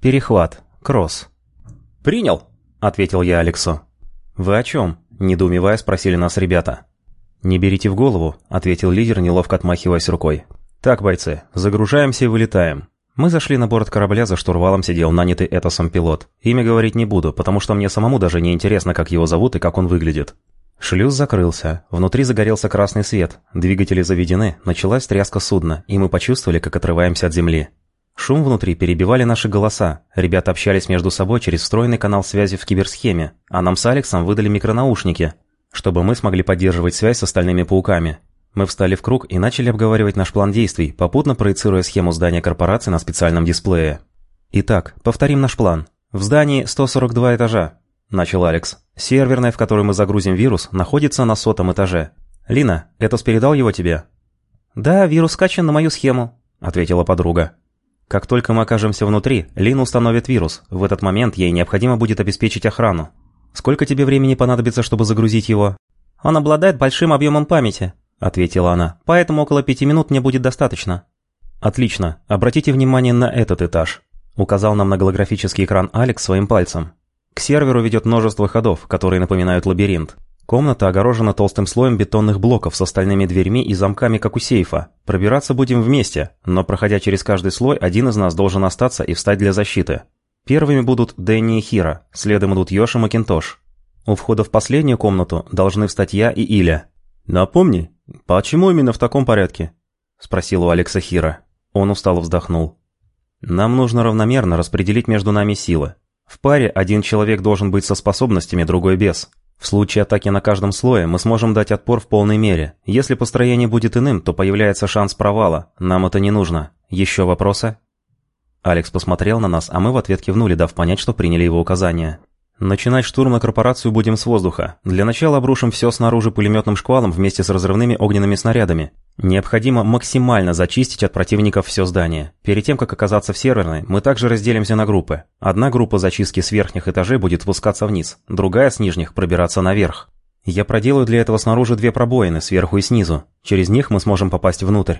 Перехват. Кросс. «Принял», — ответил я Алексу. «Вы о чем?» – недоумевая спросили нас ребята. «Не берите в голову», – ответил лидер, неловко отмахиваясь рукой. «Так, бойцы, загружаемся и вылетаем. Мы зашли на борт корабля, за штурвалом сидел нанятый Этосом пилот. Имя говорить не буду, потому что мне самому даже не интересно, как его зовут и как он выглядит. Шлюз закрылся. Внутри загорелся красный свет. Двигатели заведены, началась тряска судна, и мы почувствовали, как отрываемся от земли. Шум внутри перебивали наши голоса. Ребята общались между собой через встроенный канал связи в киберсхеме, а нам с Алексом выдали микронаушники, чтобы мы смогли поддерживать связь с остальными пауками. Мы встали в круг и начали обговаривать наш план действий, попутно проецируя схему здания корпорации на специальном дисплее. «Итак, повторим наш план. В здании 142 этажа», – начал Алекс. «Серверная, в которую мы загрузим вирус, находится на сотом этаже. Лина, Этос передал его тебе?» «Да, вирус скачан на мою схему», – ответила подруга. Как только мы окажемся внутри, Лина установит вирус. В этот момент ей необходимо будет обеспечить охрану. Сколько тебе времени понадобится, чтобы загрузить его? Он обладает большим объемом памяти, ответила она. Поэтому около пяти минут мне будет достаточно. Отлично. Обратите внимание на этот этаж. Указал на голографический экран Алекс своим пальцем. К серверу ведет множество ходов, которые напоминают лабиринт. Комната огорожена толстым слоем бетонных блоков с остальными дверьми и замками, как у сейфа. Пробираться будем вместе, но проходя через каждый слой, один из нас должен остаться и встать для защиты. Первыми будут Дэнни и Хира, следом идут Йош и Макинтош. У входа в последнюю комнату должны встать я и Иля. «Напомни, почему именно в таком порядке?» – спросил у Алекса Хира. Он устало вздохнул. «Нам нужно равномерно распределить между нами силы. В паре один человек должен быть со способностями, другой без. В случае атаки на каждом слое мы сможем дать отпор в полной мере. Если построение будет иным, то появляется шанс провала. Нам это не нужно. Еще вопросы?» Алекс посмотрел на нас, а мы в ответ кивнули, дав понять, что приняли его указания. Начинать штурм на корпорацию будем с воздуха. Для начала обрушим все снаружи пулеметным шквалом вместе с разрывными огненными снарядами. Необходимо максимально зачистить от противников все здание. Перед тем, как оказаться в серверной, мы также разделимся на группы. Одна группа зачистки с верхних этажей будет спускаться вниз, другая с нижних пробираться наверх. Я проделаю для этого снаружи две пробоины, сверху и снизу. Через них мы сможем попасть внутрь.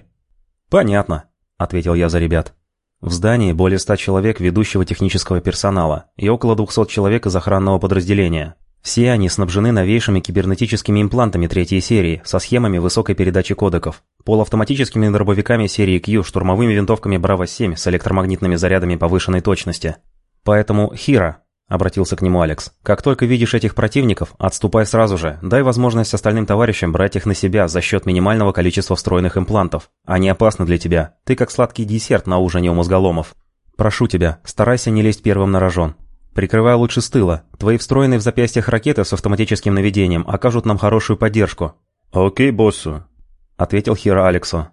«Понятно», — ответил я за ребят. В здании более 100 человек ведущего технического персонала и около 200 человек из охранного подразделения. Все они снабжены новейшими кибернетическими имплантами третьей серии со схемами высокой передачи кодеков, полуавтоматическими дробовиками серии Q, штурмовыми винтовками Браво-7 с электромагнитными зарядами повышенной точности. Поэтому, Хира, Обратился к нему Алекс. «Как только видишь этих противников, отступай сразу же. Дай возможность остальным товарищам брать их на себя за счет минимального количества встроенных имплантов. Они опасны для тебя. Ты как сладкий десерт на ужине у мозголомов. Прошу тебя, старайся не лезть первым на рожон. Прикрывай лучше с тыла. Твои встроенные в запястьях ракеты с автоматическим наведением окажут нам хорошую поддержку». «Окей, боссу», — ответил Хира Алексу.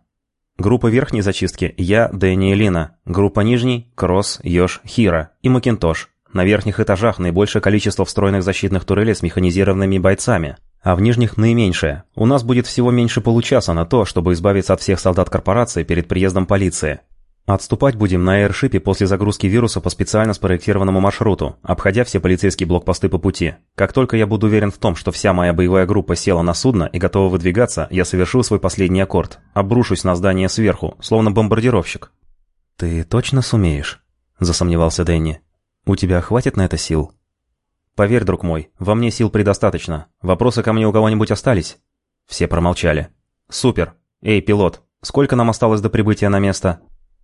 Группа верхней зачистки – я, Дэнни и Лина. Группа нижней – Кросс, Йош, Хира и Макинтош. На верхних этажах наибольшее количество встроенных защитных турелей с механизированными бойцами, а в нижних наименьшее. У нас будет всего меньше получаса на то, чтобы избавиться от всех солдат корпорации перед приездом полиции. Отступать будем на аэршипе после загрузки вируса по специально спроектированному маршруту, обходя все полицейские блокпосты по пути. Как только я буду уверен в том, что вся моя боевая группа села на судно и готова выдвигаться, я совершу свой последний аккорд. Обрушусь на здание сверху, словно бомбардировщик. «Ты точно сумеешь?» – засомневался Дэнни. «У тебя хватит на это сил?» «Поверь, друг мой, во мне сил предостаточно. Вопросы ко мне у кого-нибудь остались?» Все промолчали. «Супер. Эй, пилот, сколько нам осталось до прибытия на место?»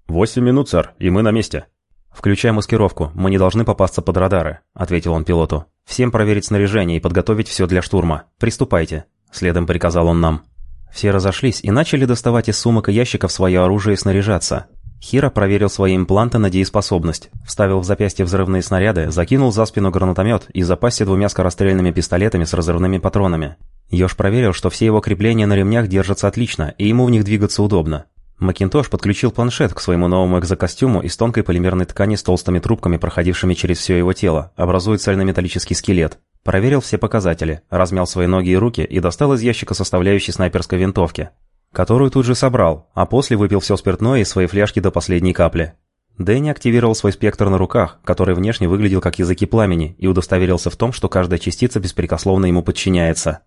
«Восемь минут, сэр, и мы на месте». «Включай маскировку, мы не должны попасться под радары», — ответил он пилоту. «Всем проверить снаряжение и подготовить все для штурма. Приступайте», — следом приказал он нам. Все разошлись и начали доставать из сумок и ящиков свое оружие и снаряжаться. Хира проверил свои импланты на дееспособность, вставил в запястье взрывные снаряды, закинул за спину гранатомет и запасся двумя скорострельными пистолетами с разрывными патронами. Ёж проверил, что все его крепления на ремнях держатся отлично, и ему в них двигаться удобно. Макинтош подключил планшет к своему новому экзокостюму из тонкой полимерной ткани с толстыми трубками, проходившими через все его тело, образуя цельнометаллический скелет. Проверил все показатели, размял свои ноги и руки и достал из ящика составляющей снайперской винтовки которую тут же собрал, а после выпил все спиртное из своей фляжки до последней капли. Дэнни активировал свой спектр на руках, который внешне выглядел как языки пламени, и удостоверился в том, что каждая частица беспрекословно ему подчиняется.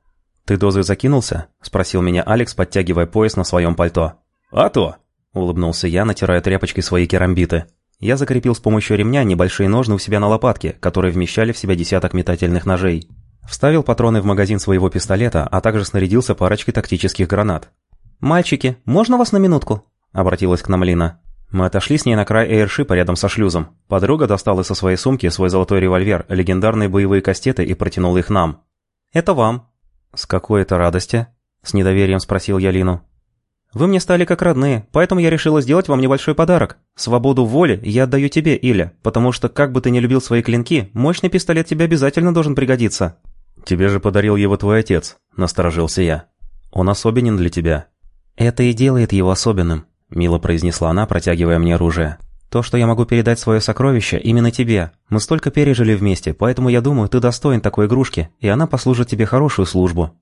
«Ты дозой закинулся?» – спросил меня Алекс, подтягивая пояс на своем пальто. «А то!» – улыбнулся я, натирая тряпочкой свои керамбиты. Я закрепил с помощью ремня небольшие ножны у себя на лопатке, которые вмещали в себя десяток метательных ножей. Вставил патроны в магазин своего пистолета, а также снарядился парочкой тактических гранат. «Мальчики, можно вас на минутку?» – обратилась к нам Лина. Мы отошли с ней на край эйршипа рядом со шлюзом. Подруга достала из своей сумки свой золотой револьвер, легендарные боевые кастеты и протянула их нам. «Это вам». «С какой это радости?» – с недоверием спросил я Лину. Вы мне стали как родные, поэтому я решила сделать вам небольшой подарок. Свободу воли я отдаю тебе, Иля, потому что, как бы ты ни любил свои клинки, мощный пистолет тебе обязательно должен пригодиться». «Тебе же подарил его твой отец», – насторожился я. «Он особенен для тебя». «Это и делает его особенным», – мило произнесла она, протягивая мне оружие. «То, что я могу передать свое сокровище, именно тебе. Мы столько пережили вместе, поэтому я думаю, ты достоин такой игрушки, и она послужит тебе хорошую службу».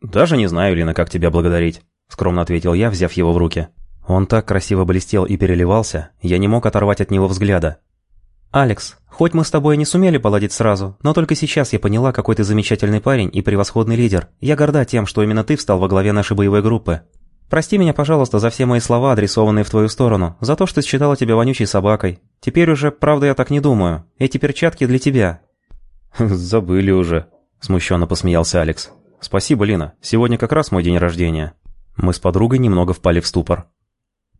«Даже не знаю, Лина, как тебя благодарить». — скромно ответил я, взяв его в руки. Он так красиво блестел и переливался, я не мог оторвать от него взгляда. «Алекс, хоть мы с тобой и не сумели поладить сразу, но только сейчас я поняла, какой ты замечательный парень и превосходный лидер. Я горда тем, что именно ты встал во главе нашей боевой группы. Прости меня, пожалуйста, за все мои слова, адресованные в твою сторону, за то, что считала тебя вонючей собакой. Теперь уже, правда, я так не думаю. Эти перчатки для тебя». «Забыли уже», — смущенно посмеялся Алекс. «Спасибо, Лина. Сегодня как раз мой день рождения. Мы с подругой немного впали в ступор.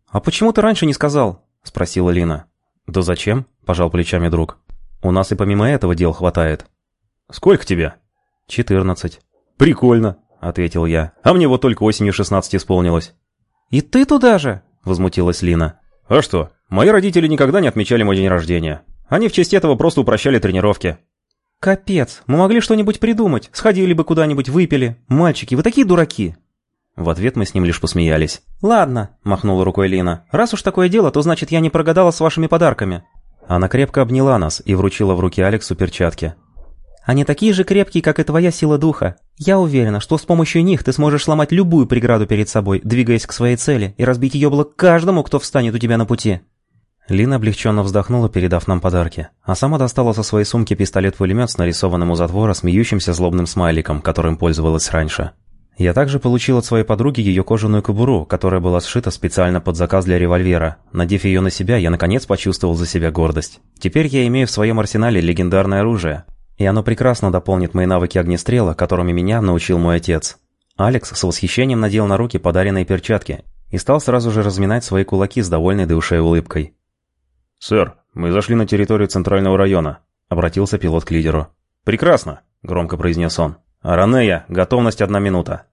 «А почему ты раньше не сказал?» – спросила Лина. «Да зачем?» – пожал плечами друг. «У нас и помимо этого дел хватает». «Сколько тебе?» «Четырнадцать». «Прикольно», – ответил я. «А мне вот только осенью шестнадцать исполнилось». «И ты туда же?» – возмутилась Лина. «А что? Мои родители никогда не отмечали мой день рождения. Они в честь этого просто упрощали тренировки». «Капец, мы могли что-нибудь придумать. Сходили бы куда-нибудь, выпили. Мальчики, вы такие дураки!» В ответ мы с ним лишь посмеялись. «Ладно», – махнула рукой Лина. «Раз уж такое дело, то значит я не прогадала с вашими подарками». Она крепко обняла нас и вручила в руки Алексу перчатки. «Они такие же крепкие, как и твоя сила духа. Я уверена, что с помощью них ты сможешь сломать любую преграду перед собой, двигаясь к своей цели, и разбить ее блок каждому, кто встанет у тебя на пути». Лина облегченно вздохнула, передав нам подарки, а сама достала со своей сумки пистолет-пулемет с нарисованным у затвора смеющимся злобным смайликом, которым пользовалась раньше. Я также получил от своей подруги ее кожаную кобуру, которая была сшита специально под заказ для револьвера. Надев ее на себя, я наконец почувствовал за себя гордость. Теперь я имею в своем арсенале легендарное оружие. И оно прекрасно дополнит мои навыки огнестрела, которыми меня научил мой отец. Алекс с восхищением надел на руки подаренные перчатки и стал сразу же разминать свои кулаки с довольной до ушей улыбкой. «Сэр, мы зашли на территорию центрального района», — обратился пилот к лидеру. «Прекрасно», — громко произнес он. «Ранея, готовность одна минута».